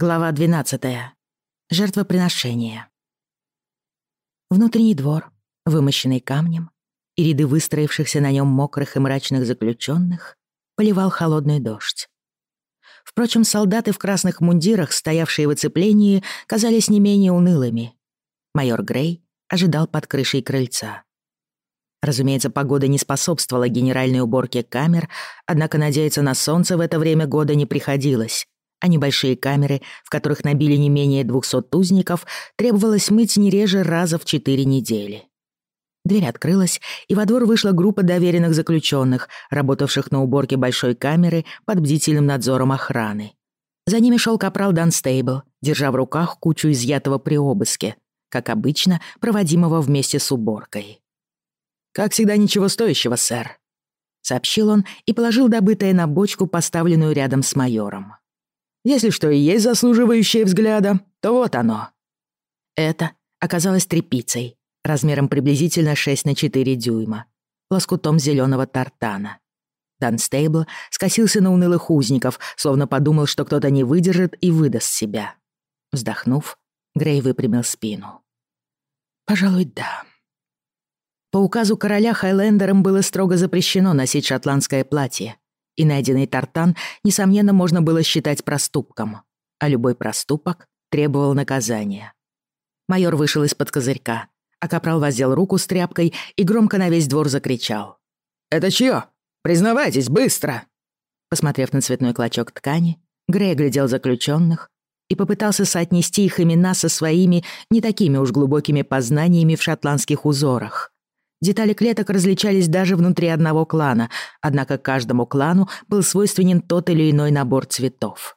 Глава 12. Жертвоприношение. Внутренний двор, вымощенный камнем, и ряды выстроившихся на нем мокрых и мрачных заключенных поливал холодный дождь. Впрочем, солдаты в красных мундирах, стоявшие в оцеплении, казались не менее унылыми. Майор Грей ожидал под крышей крыльца. Разумеется, погода не способствовала генеральной уборке камер, однако надеяться на солнце в это время года не приходилось а небольшие камеры, в которых набили не менее 200 тузников, требовалось мыть не реже раза в четыре недели. Дверь открылась, и во двор вышла группа доверенных заключенных, работавших на уборке большой камеры под бдительным надзором охраны. За ними шел капрал Данстейбл, держа в руках кучу изъятого при обыске, как обычно, проводимого вместе с уборкой. «Как всегда, ничего стоящего, сэр», — сообщил он и положил добытое на бочку, поставленную рядом с майором. Если что и есть заслуживающее взгляда, то вот оно». Это оказалось трепицей размером приблизительно 6 на 4 дюйма, лоскутом зеленого тартана. Данстейбл скосился на унылых узников, словно подумал, что кто-то не выдержит и выдаст себя. Вздохнув, Грей выпрямил спину. «Пожалуй, да». По указу короля Хайлендерам было строго запрещено носить шотландское платье, и найденный тартан, несомненно, можно было считать проступком, а любой проступок требовал наказания. Майор вышел из-под козырька, а капрал воздел руку с тряпкой и громко на весь двор закричал. «Это чье? Признавайтесь, быстро!» Посмотрев на цветной клочок ткани, Грей глядел заключенных и попытался соотнести их имена со своими не такими уж глубокими познаниями в шотландских узорах. Детали клеток различались даже внутри одного клана, однако каждому клану был свойственен тот или иной набор цветов.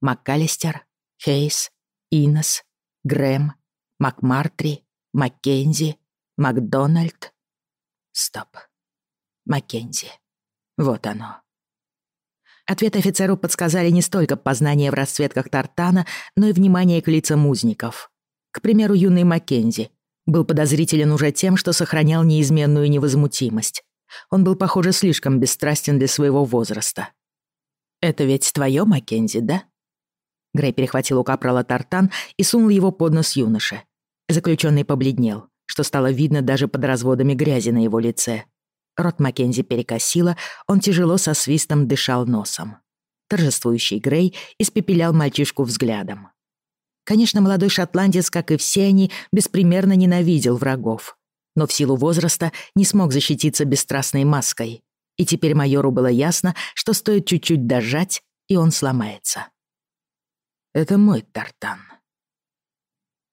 МакКаллистер, Хейс, Инес, Грэм, Макмартри, Маккензи, Макдональд. Стоп. Маккензи. Вот оно. Ответ офицеру подсказали не столько познание в расцветках Тартана, но и внимание к лицам узников. К примеру, юный Маккензи, был подозрителен уже тем, что сохранял неизменную невозмутимость. Он был, похоже, слишком бесстрастен для своего возраста. «Это ведь твое, Маккензи, да?» Грей перехватил у капрала тартан и сунул его под нос юноше. Заключенный побледнел, что стало видно даже под разводами грязи на его лице. Рот Маккензи перекосило, он тяжело со свистом дышал носом. Торжествующий Грей испепелял мальчишку взглядом. Конечно, молодой шотландец, как и все они, беспримерно ненавидел врагов. Но в силу возраста не смог защититься бесстрастной маской. И теперь майору было ясно, что стоит чуть-чуть дожать, и он сломается. «Это мой тартан».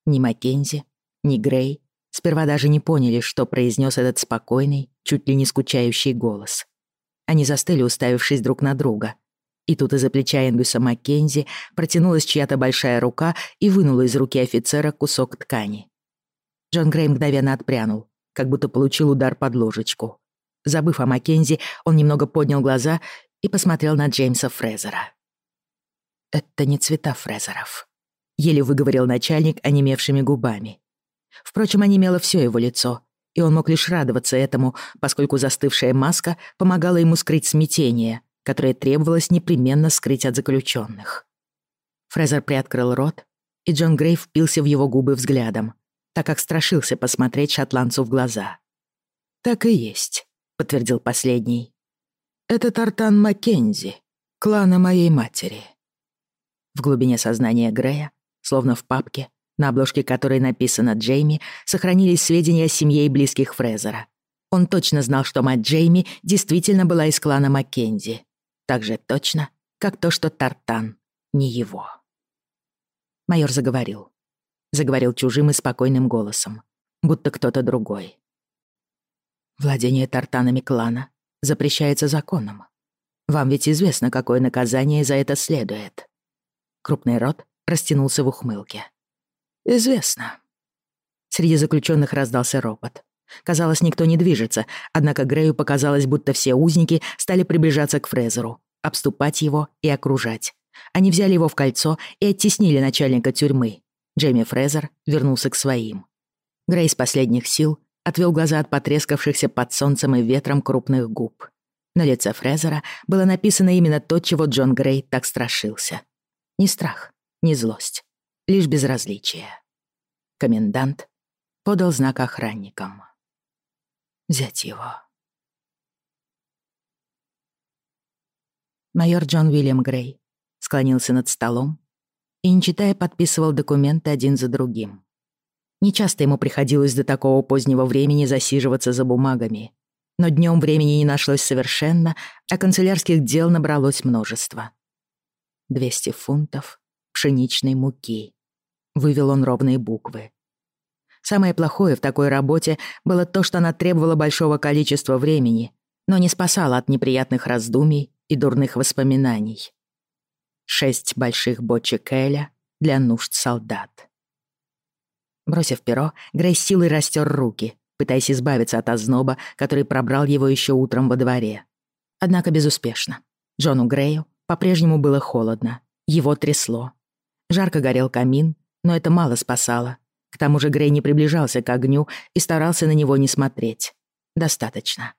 Ни Маккензи, ни Грей сперва даже не поняли, что произнес этот спокойный, чуть ли не скучающий голос. Они застыли, уставившись друг на друга — и тут из-за плеча Энгюса Маккензи протянулась чья-то большая рука и вынула из руки офицера кусок ткани. Джон Грей мгновенно отпрянул, как будто получил удар под ложечку. Забыв о Маккензи, он немного поднял глаза и посмотрел на Джеймса Фрезера. «Это не цвета Фрезеров», — еле выговорил начальник онемевшими губами. Впрочем, онемело все его лицо, и он мог лишь радоваться этому, поскольку застывшая маска помогала ему скрыть смятение — которое требовалось непременно скрыть от заключенных. Фрезер приоткрыл рот, и Джон Грей впился в его губы взглядом, так как страшился посмотреть шотландцу в глаза. «Так и есть», — подтвердил последний. «Это Тартан Маккензи, клана моей матери». В глубине сознания Грея, словно в папке, на обложке которой написано «Джейми», сохранились сведения о семье и близких Фрезера. Он точно знал, что мать Джейми действительно была из клана Маккензи. Так же точно, как то, что Тартан не его. Майор заговорил. Заговорил чужим и спокойным голосом, будто кто-то другой. Владение тартанами клана запрещается законом. Вам ведь известно, какое наказание за это следует. Крупный рот растянулся в ухмылке. Известно. Среди заключенных раздался ропот. Казалось, никто не движется, однако Грею показалось, будто все узники стали приближаться к Фрезеру, обступать его и окружать. Они взяли его в кольцо и оттеснили начальника тюрьмы. Джейми Фрезер вернулся к своим. Грей с последних сил отвел глаза от потрескавшихся под солнцем и ветром крупных губ. На лице Фрезера было написано именно то, чего Джон Грей так страшился. Не страх, не злость, лишь безразличие. Комендант подал знак охранникам взять его. Майор Джон Уильям Грей склонился над столом и, не читая, подписывал документы один за другим. Нечасто ему приходилось до такого позднего времени засиживаться за бумагами, но днем времени не нашлось совершенно, а канцелярских дел набралось множество. 200 фунтов пшеничной муки. Вывел он ровные буквы. Самое плохое в такой работе было то, что она требовала большого количества времени, но не спасала от неприятных раздумий и дурных воспоминаний. Шесть больших бочек Эля для нужд солдат. Бросив перо, Грей силой растер руки, пытаясь избавиться от озноба, который пробрал его еще утром во дворе. Однако безуспешно. Джону Грею по-прежнему было холодно, его трясло. Жарко горел камин, но это мало спасало к тому же Грей не приближался к огню и старался на него не смотреть. Достаточно.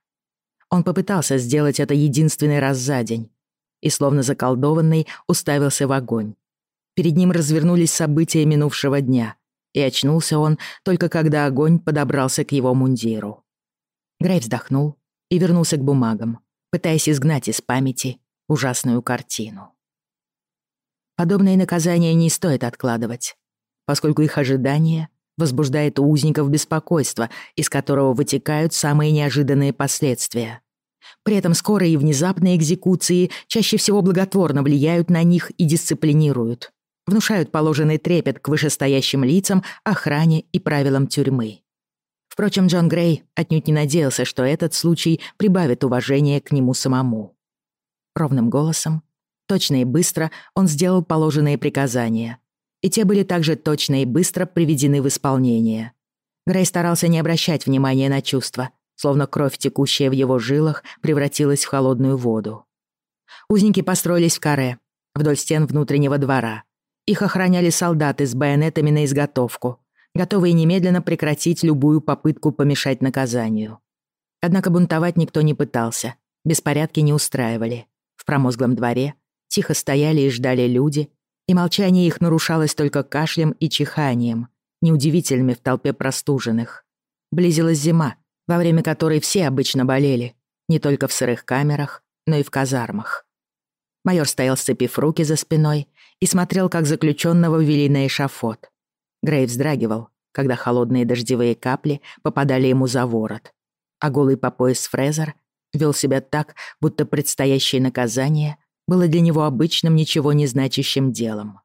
Он попытался сделать это единственный раз за день и, словно заколдованный, уставился в огонь. Перед ним развернулись события минувшего дня, и очнулся он только когда огонь подобрался к его мундиру. Грей вздохнул и вернулся к бумагам, пытаясь изгнать из памяти ужасную картину. Подобные наказания не стоит откладывать поскольку их ожидание возбуждает у узников беспокойство, из которого вытекают самые неожиданные последствия. При этом скорые и внезапные экзекуции чаще всего благотворно влияют на них и дисциплинируют, внушают положенный трепет к вышестоящим лицам, охране и правилам тюрьмы. Впрочем, Джон Грей отнюдь не надеялся, что этот случай прибавит уважение к нему самому. Ровным голосом, точно и быстро он сделал положенные приказания, и те были также точно и быстро приведены в исполнение. Грей старался не обращать внимания на чувства, словно кровь, текущая в его жилах, превратилась в холодную воду. Узники построились в каре, вдоль стен внутреннего двора. Их охраняли солдаты с байонетами на изготовку, готовые немедленно прекратить любую попытку помешать наказанию. Однако бунтовать никто не пытался, беспорядки не устраивали. В промозглом дворе тихо стояли и ждали люди, и молчание их нарушалось только кашлем и чиханием, неудивительными в толпе простуженных. Близилась зима, во время которой все обычно болели, не только в сырых камерах, но и в казармах. Майор стоял, сцепив руки за спиной, и смотрел, как заключенного ввели на эшафот. Грей вздрагивал, когда холодные дождевые капли попадали ему за ворот. А голый по пояс Фрезер вел себя так, будто предстоящее наказание было для него обычным, ничего не значащим делом.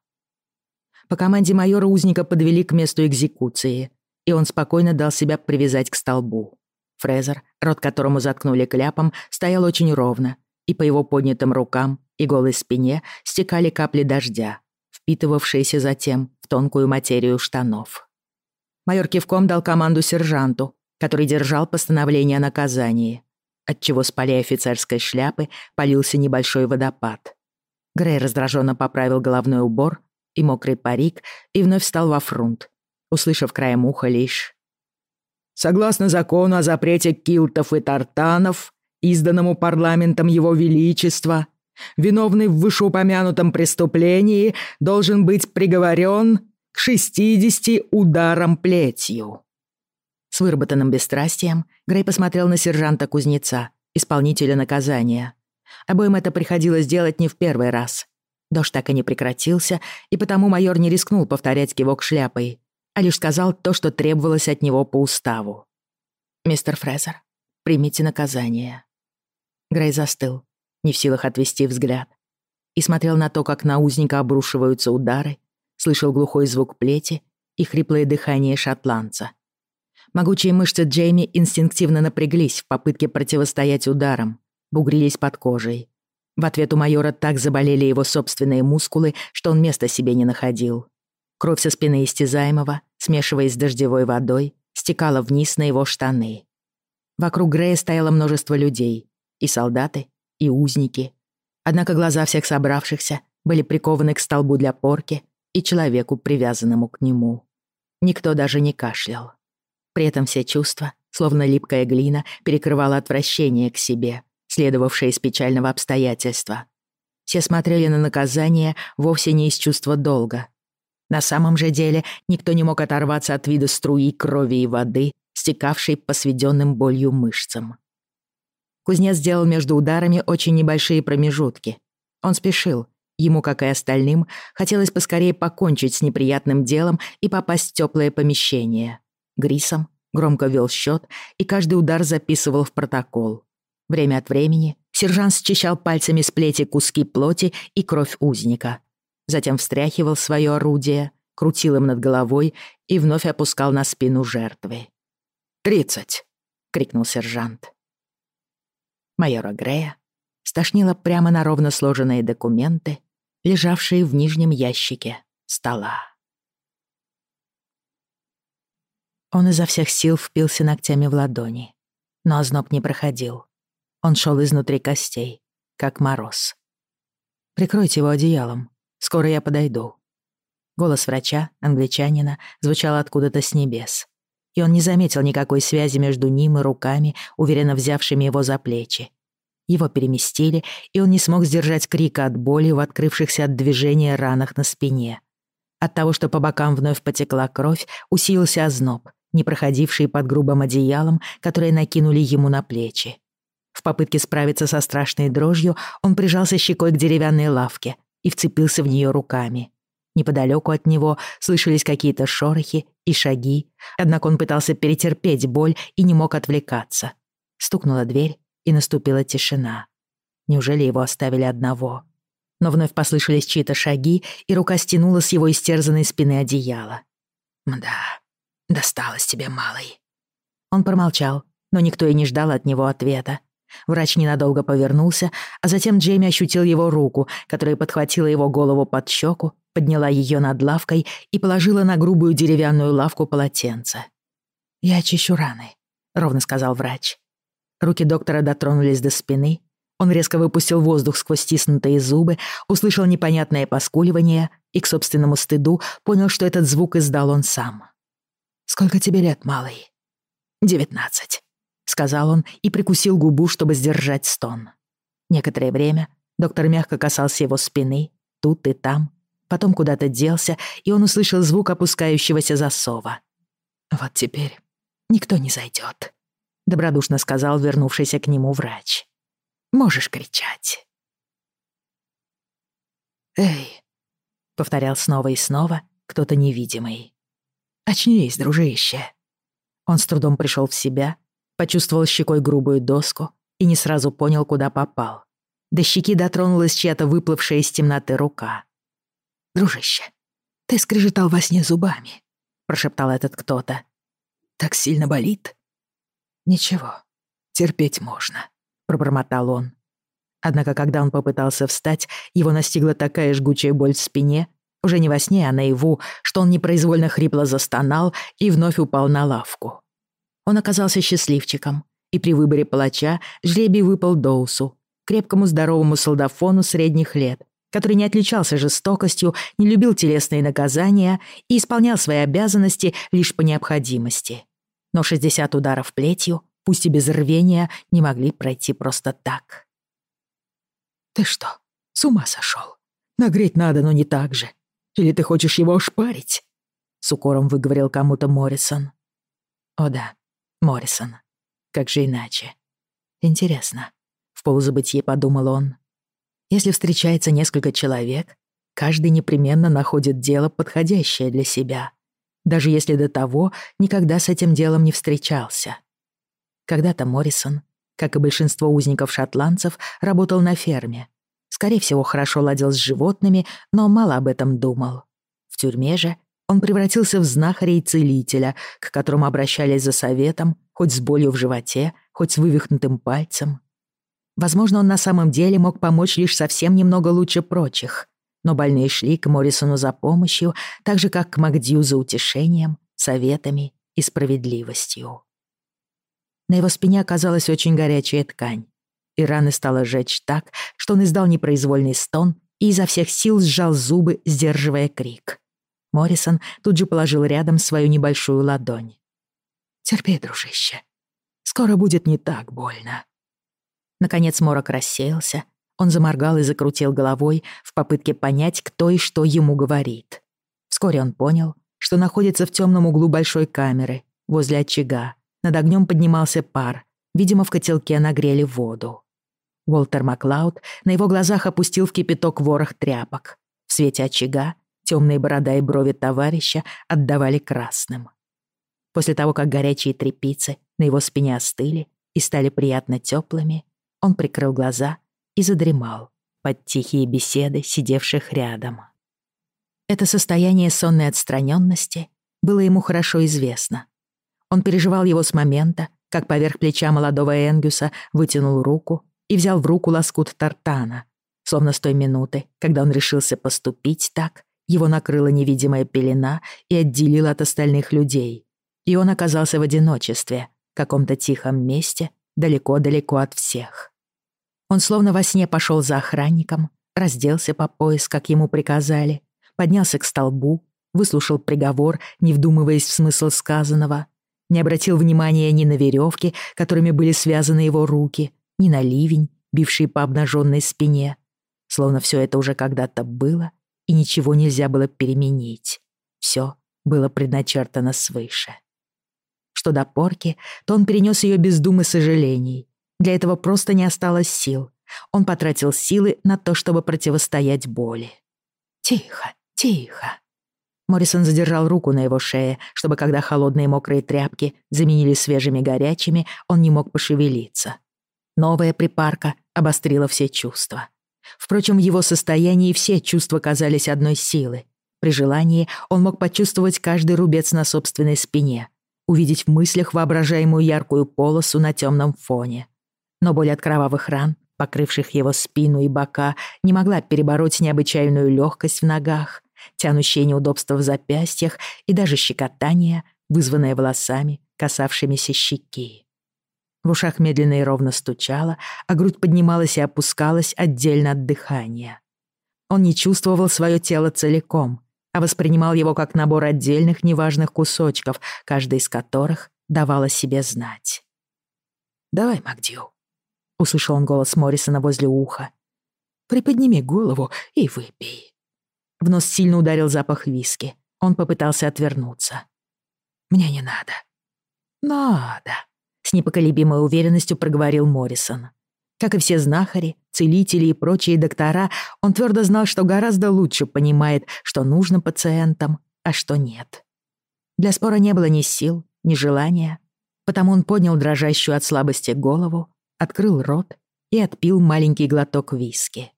По команде майора узника подвели к месту экзекуции, и он спокойно дал себя привязать к столбу. Фрезер, рот которому заткнули кляпом, стоял очень ровно, и по его поднятым рукам и голой спине стекали капли дождя, впитывавшиеся затем в тонкую материю штанов. Майор кивком дал команду сержанту, который держал постановление о наказании, отчего с полей офицерской шляпы полился небольшой водопад. Грей раздраженно поправил головной убор и мокрый парик и вновь встал во фрунт, услышав краем уха лишь «Согласно закону о запрете килтов и тартанов, изданному парламентом Его Величества, виновный в вышеупомянутом преступлении должен быть приговорен к 60 ударам плетью». С выработанным бесстрастием Грей посмотрел на сержанта Кузнеца, исполнителя наказания. Обоим это приходилось делать не в первый раз. Дождь так и не прекратился, и потому майор не рискнул повторять кивок шляпой, а лишь сказал то, что требовалось от него по уставу. «Мистер Фрезер, примите наказание». Грей застыл, не в силах отвести взгляд, и смотрел на то, как на узника обрушиваются удары, слышал глухой звук плети и хриплое дыхание шотландца — Могучие мышцы Джейми инстинктивно напряглись в попытке противостоять ударам, бугрились под кожей. В ответ у майора так заболели его собственные мускулы, что он места себе не находил. Кровь со спины истязаемого, смешиваясь с дождевой водой, стекала вниз на его штаны. Вокруг Грея стояло множество людей. И солдаты, и узники. Однако глаза всех собравшихся были прикованы к столбу для порки и человеку, привязанному к нему. Никто даже не кашлял. При этом все чувства, словно липкая глина, перекрывала отвращение к себе, следовавшее из печального обстоятельства. Все смотрели на наказание вовсе не из чувства долга. На самом же деле никто не мог оторваться от вида струи крови и воды, стекавшей по сведенным болью мышцам. Кузнец сделал между ударами очень небольшие промежутки. Он спешил. Ему, как и остальным, хотелось поскорее покончить с неприятным делом и попасть в тёплое помещение. Грисом громко вел счет и каждый удар записывал в протокол. Время от времени сержант счищал пальцами с плети куски плоти и кровь узника. Затем встряхивал свое орудие, крутил им над головой и вновь опускал на спину жертвы. «Тридцать!» — крикнул сержант. Майора Грея стошнило прямо на ровно сложенные документы, лежавшие в нижнем ящике стола. Он изо всех сил впился ногтями в ладони. Но озноб не проходил. Он шел изнутри костей, как мороз. «Прикройте его одеялом. Скоро я подойду». Голос врача, англичанина, звучал откуда-то с небес. И он не заметил никакой связи между ним и руками, уверенно взявшими его за плечи. Его переместили, и он не смог сдержать крика от боли в открывшихся от движения ранах на спине. От того, что по бокам вновь потекла кровь, усилился озноб, не проходивший под грубым одеялом, которое накинули ему на плечи. В попытке справиться со страшной дрожью он прижался щекой к деревянной лавке и вцепился в нее руками. Неподалеку от него слышались какие-то шорохи и шаги, однако он пытался перетерпеть боль и не мог отвлекаться. Стукнула дверь, и наступила тишина. Неужели его оставили одного? но вновь послышались чьи-то шаги, и рука стянула с его истерзанной спины одеяло. «Мда, досталось тебе, малый». Он промолчал, но никто и не ждал от него ответа. Врач ненадолго повернулся, а затем Джейми ощутил его руку, которая подхватила его голову под щеку, подняла ее над лавкой и положила на грубую деревянную лавку полотенце. «Я очищу раны», — ровно сказал врач. Руки доктора дотронулись до спины, он резко выпустил воздух сквозь стиснутые зубы, услышал непонятное поскуливание и, к собственному стыду, понял, что этот звук издал он сам. «Сколько тебе лет, малый?» «Девятнадцать», — сказал он и прикусил губу, чтобы сдержать стон. Некоторое время доктор мягко касался его спины, тут и там, потом куда-то делся, и он услышал звук опускающегося засова. «Вот теперь никто не зайдет», — добродушно сказал вернувшийся к нему врач. Можешь кричать». «Эй!» — повторял снова и снова кто-то невидимый. «Очнись, дружище!» Он с трудом пришел в себя, почувствовал щекой грубую доску и не сразу понял, куда попал. До щеки дотронулась чья-то выплывшая из темноты рука. «Дружище, ты скрежетал во сне зубами», — прошептал этот кто-то. «Так сильно болит?» «Ничего, терпеть можно», — пробормотал он. Однако, когда он попытался встать, его настигла такая жгучая боль в спине, уже не во сне, а наяву, что он непроизвольно хрипло застонал и вновь упал на лавку. Он оказался счастливчиком, и при выборе палача жребий выпал Доусу, крепкому здоровому солдафону средних лет, который не отличался жестокостью, не любил телесные наказания и исполнял свои обязанности лишь по необходимости. Но 60 ударов плетью пусть и без рвения, не могли пройти просто так. «Ты что, с ума сошел? Нагреть надо, но не так же. Или ты хочешь его ошпарить?» С укором выговорил кому-то Моррисон. «О да, Моррисон. Как же иначе? Интересно», — в полузабытии подумал он. «Если встречается несколько человек, каждый непременно находит дело, подходящее для себя, даже если до того никогда с этим делом не встречался. Когда-то Моррисон, как и большинство узников-шотландцев, работал на ферме. Скорее всего, хорошо ладил с животными, но мало об этом думал. В тюрьме же он превратился в знахаря и целителя, к которому обращались за советом, хоть с болью в животе, хоть с вывихнутым пальцем. Возможно, он на самом деле мог помочь лишь совсем немного лучше прочих, но больные шли к Моррисону за помощью, так же, как к Макдью за утешением, советами и справедливостью. На его спине оказалась очень горячая ткань. И раны стало жечь так, что он издал непроизвольный стон и изо всех сил сжал зубы, сдерживая крик. Моррисон тут же положил рядом свою небольшую ладонь. «Терпи, дружище. Скоро будет не так больно». Наконец морок рассеялся. Он заморгал и закрутил головой в попытке понять, кто и что ему говорит. Вскоре он понял, что находится в темном углу большой камеры, возле очага, над огнем поднимался пар. Видимо, в котелке нагрели воду. Уолтер Маклауд на его глазах опустил в кипяток ворох тряпок. В свете очага темные борода и брови товарища отдавали красным. После того, как горячие трепицы на его спине остыли и стали приятно теплыми, он прикрыл глаза и задремал под тихие беседы сидевших рядом. Это состояние сонной отстраненности было ему хорошо известно. Он переживал его с момента, как поверх плеча молодого Энгюса вытянул руку и взял в руку лоскут тартана. Словно с той минуты, когда он решился поступить так, его накрыла невидимая пелена и отделила от остальных людей. И он оказался в одиночестве, в каком-то тихом месте, далеко-далеко от всех. Он словно во сне пошел за охранником, разделся по пояс, как ему приказали, поднялся к столбу, выслушал приговор, не вдумываясь в смысл сказанного, не обратил внимания ни на веревки, которыми были связаны его руки, ни на ливень, бивший по обнаженной спине. Словно все это уже когда-то было, и ничего нельзя было переменить. Все было предначертано свыше. Что до порки, то он перенес ее без думы сожалений. Для этого просто не осталось сил. Он потратил силы на то, чтобы противостоять боли. «Тихо, тихо», Моррисон задержал руку на его шее, чтобы, когда холодные мокрые тряпки заменили свежими горячими, он не мог пошевелиться. Новая припарка обострила все чувства. Впрочем, в его состоянии все чувства казались одной силы. При желании он мог почувствовать каждый рубец на собственной спине, увидеть в мыслях воображаемую яркую полосу на темном фоне. Но боль от кровавых ран, покрывших его спину и бока, не могла перебороть необычайную легкость в ногах, тянущие неудобства в запястьях и даже щекотание, вызванное волосами, касавшимися щеки. В ушах медленно и ровно стучало, а грудь поднималась и опускалась отдельно от дыхания. Он не чувствовал свое тело целиком, а воспринимал его как набор отдельных неважных кусочков, каждый из которых давала себе знать. «Давай, Магдил», — услышал он голос Моррисона возле уха. «Приподними голову и выпей». В нос сильно ударил запах виски. Он попытался отвернуться. «Мне не надо». «Надо», — с непоколебимой уверенностью проговорил Моррисон. Как и все знахари, целители и прочие доктора, он твердо знал, что гораздо лучше понимает, что нужно пациентам, а что нет. Для спора не было ни сил, ни желания, потому он поднял дрожащую от слабости голову, открыл рот и отпил маленький глоток виски.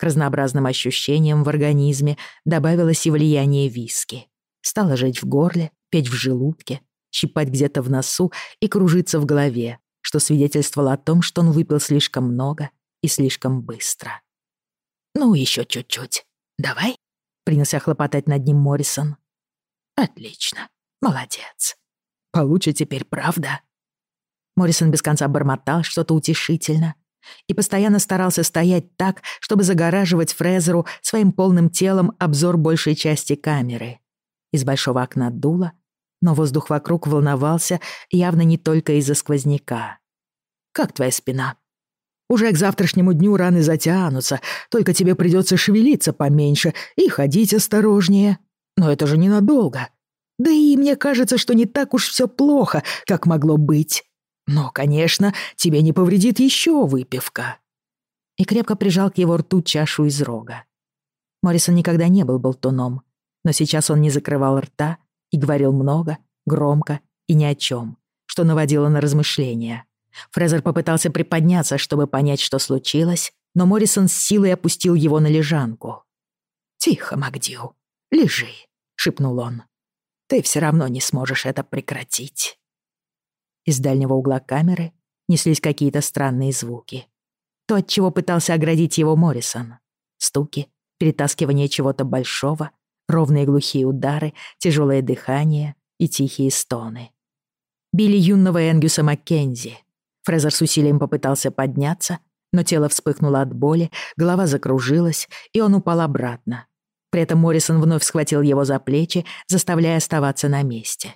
К разнообразным ощущениям в организме добавилось и влияние виски. Стало жить в горле, петь в желудке, щипать где-то в носу и кружиться в голове, что свидетельствовало о том, что он выпил слишком много и слишком быстро. «Ну, еще чуть-чуть. Давай?» — принялся хлопотать над ним Моррисон. «Отлично. Молодец. Получше теперь, правда?» Моррисон без конца бормотал что-то утешительно, и постоянно старался стоять так, чтобы загораживать Фрезеру своим полным телом обзор большей части камеры. Из большого окна дуло, но воздух вокруг волновался явно не только из-за сквозняка. «Как твоя спина?» «Уже к завтрашнему дню раны затянутся, только тебе придется шевелиться поменьше и ходить осторожнее. Но это же ненадолго. Да и мне кажется, что не так уж все плохо, как могло быть». Но, конечно, тебе не повредит еще выпивка. И крепко прижал к его рту чашу из рога. Моррисон никогда не был болтуном, но сейчас он не закрывал рта и говорил много, громко и ни о чем, что наводило на размышления. Фрезер попытался приподняться, чтобы понять, что случилось, но Моррисон с силой опустил его на лежанку. «Тихо, Магдил, лежи», — шепнул он. «Ты все равно не сможешь это прекратить». Из дальнего угла камеры неслись какие-то странные звуки. То, от чего пытался оградить его Моррисон. Стуки, перетаскивание чего-то большого, ровные глухие удары, тяжелое дыхание и тихие стоны. Били юного Энгюса Маккензи. Фрезер с усилием попытался подняться, но тело вспыхнуло от боли, голова закружилась, и он упал обратно. При этом Моррисон вновь схватил его за плечи, заставляя оставаться на месте.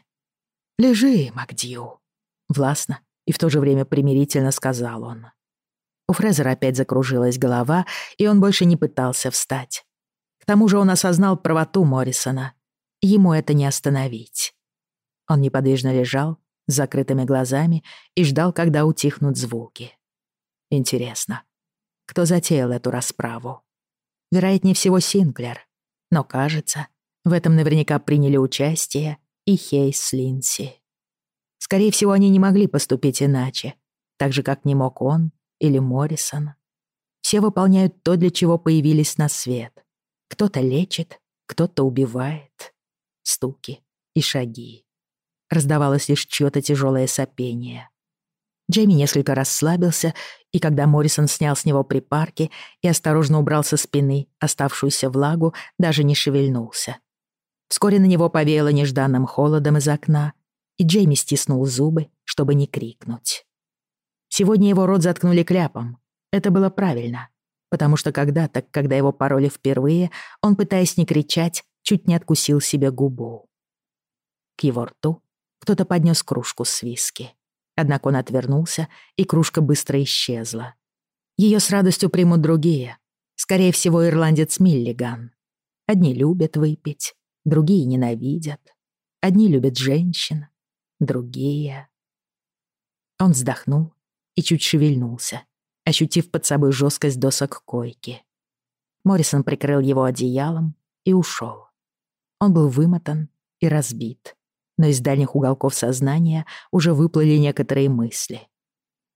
«Лежи, Макдью», властно и в то же время примирительно сказал он. У Фрезера опять закружилась голова, и он больше не пытался встать. К тому же он осознал правоту Моррисона. Ему это не остановить. Он неподвижно лежал, с закрытыми глазами, и ждал, когда утихнут звуки. Интересно, кто затеял эту расправу? Вероятнее всего, Синклер. Но, кажется, в этом наверняка приняли участие и Хейс Линси. Скорее всего, они не могли поступить иначе, так же, как не мог он или Моррисон. Все выполняют то, для чего появились на свет. Кто-то лечит, кто-то убивает. Стуки и шаги. Раздавалось лишь чьё-то тяжёлое сопение. Джейми несколько расслабился, и когда Моррисон снял с него припарки и осторожно убрал со спины оставшуюся влагу, даже не шевельнулся. Вскоре на него повеяло нежданным холодом из окна — и Джейми стиснул зубы, чтобы не крикнуть. Сегодня его рот заткнули кляпом. Это было правильно, потому что когда-то, когда его пароли впервые, он, пытаясь не кричать, чуть не откусил себе губу. К его рту кто-то поднес кружку с виски. Однако он отвернулся, и кружка быстро исчезла. Ее с радостью примут другие. Скорее всего, ирландец Миллиган. Одни любят выпить, другие ненавидят. Одни любят женщин, другие. Он вздохнул и чуть шевельнулся, ощутив под собой жесткость досок койки. Моррисон прикрыл его одеялом и ушел. Он был вымотан и разбит, но из дальних уголков сознания уже выплыли некоторые мысли.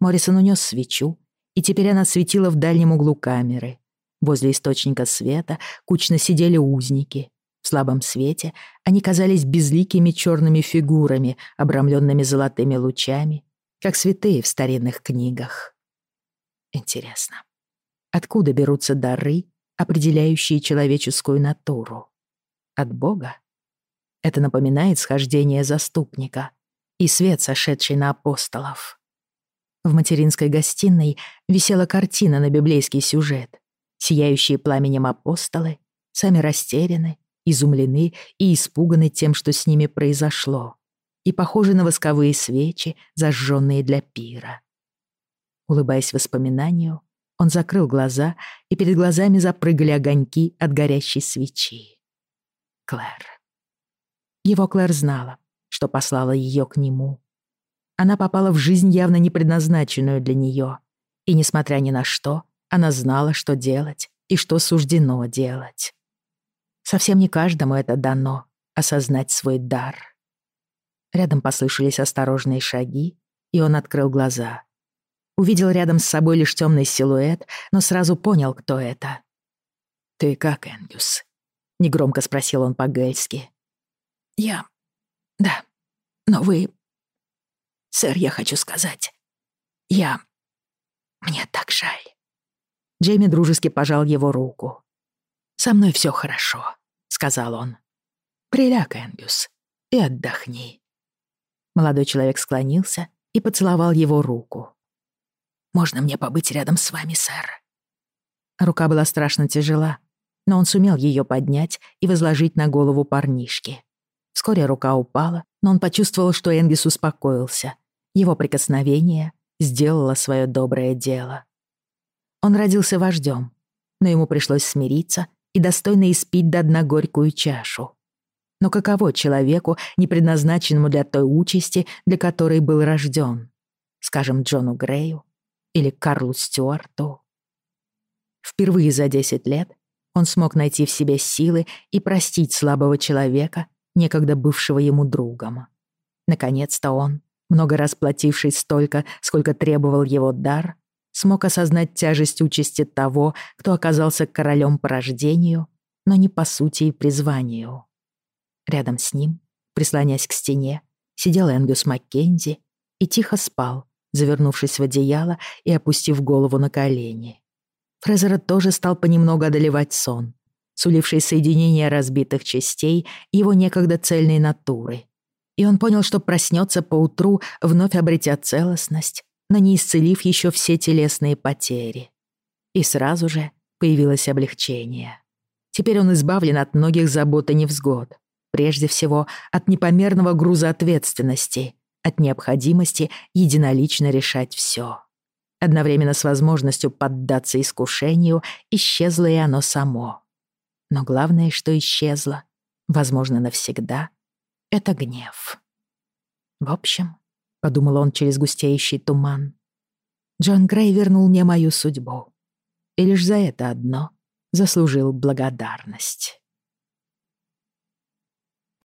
Моррисон унес свечу, и теперь она светила в дальнем углу камеры. Возле источника света кучно сидели узники, в слабом свете они казались безликими черными фигурами, обрамленными золотыми лучами, как святые в старинных книгах. Интересно, откуда берутся дары, определяющие человеческую натуру? От Бога? Это напоминает схождение заступника и свет, сошедший на апостолов. В материнской гостиной висела картина на библейский сюжет. Сияющие пламенем апостолы, сами растеряны, изумлены и испуганы тем, что с ними произошло, и похожи на восковые свечи, зажженные для пира. Улыбаясь воспоминанию, он закрыл глаза, и перед глазами запрыгали огоньки от горящей свечи. Клэр. Его Клэр знала, что послала ее к нему. Она попала в жизнь, явно не предназначенную для нее, и, несмотря ни на что, она знала, что делать и что суждено делать. Совсем не каждому это дано — осознать свой дар. Рядом послышались осторожные шаги, и он открыл глаза. Увидел рядом с собой лишь темный силуэт, но сразу понял, кто это. «Ты как, Энгюс?» — негромко спросил он по-гельски. «Я... да. Но вы... Сэр, я хочу сказать. Я... Мне так жаль». Джейми дружески пожал его руку со мной все хорошо», — сказал он. «Приляг, Энгюс, и отдохни». Молодой человек склонился и поцеловал его руку. «Можно мне побыть рядом с вами, сэр?» Рука была страшно тяжела, но он сумел ее поднять и возложить на голову парнишки. Вскоре рука упала, но он почувствовал, что Энгис успокоился. Его прикосновение сделало свое доброе дело. Он родился вождем, но ему пришлось смириться и достойно испить до дна горькую чашу. Но каково человеку, не предназначенному для той участи, для которой был рожден? Скажем, Джону Грею или Карлу Стюарту? Впервые за 10 лет он смог найти в себе силы и простить слабого человека, некогда бывшего ему другом. Наконец-то он, много раз плативший столько, сколько требовал его дар, смог осознать тяжесть участи того, кто оказался королем по рождению, но не по сути и призванию. Рядом с ним, прислонясь к стене, сидел Энгюс Маккензи и тихо спал, завернувшись в одеяло и опустив голову на колени. Фрезера тоже стал понемногу одолевать сон, суливший соединение разбитых частей его некогда цельной натуры. И он понял, что проснется поутру, вновь обретя целостность, но не исцелив еще все телесные потери. И сразу же появилось облегчение. Теперь он избавлен от многих забот и невзгод. Прежде всего, от непомерного груза ответственности, от необходимости единолично решать все. Одновременно с возможностью поддаться искушению исчезло и оно само. Но главное, что исчезло, возможно, навсегда, это гнев. В общем, — подумал он через густеющий туман. «Джон Грей вернул мне мою судьбу. И лишь за это одно заслужил благодарность».